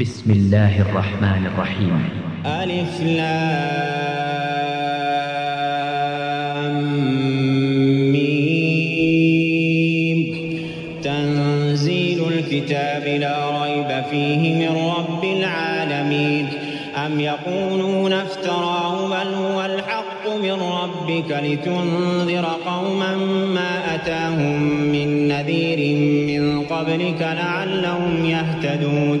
بسم الله الرحمن الرحيم. ألف ميم تنزيل الكتاب لا ريب فيه من رب العالمين. أم يقولون افتراه بل هو الحق من ربك لتنذر قوما ما أتاهم من نذير من قبلك لعلهم يهتدون.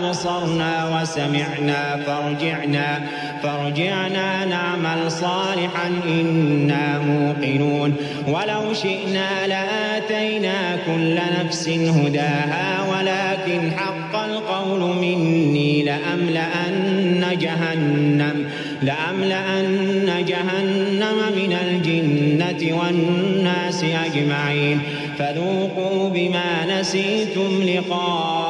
أبصرنا وسمعنا فارجعنا فارجعنا نعمل صالحا إنا موقنون. ولو شئنا لآتينا كل نفس هداها ولكن حق القول مني لأملأن جهنم لأملأن جهنم من الجنة والناس أجمعين. فذوقوا بما نسيتم لقاء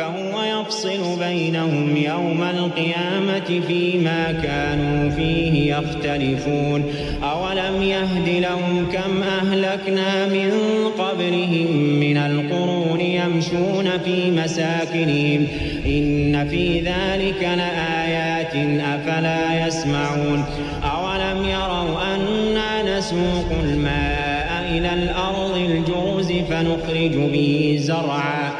ربك هو يفصل بينهم يوم القيامة فيما كانوا فيه يختلفون. أولم يهد لهم كم أهلكنا من قبلهم من القرون يمشون في مساكنهم؟ إن في ذلك لآيات أفلا يسمعون. أولم يروا أنا نسوق الماء إلى الأرض الجرز فنخرج به زرعا.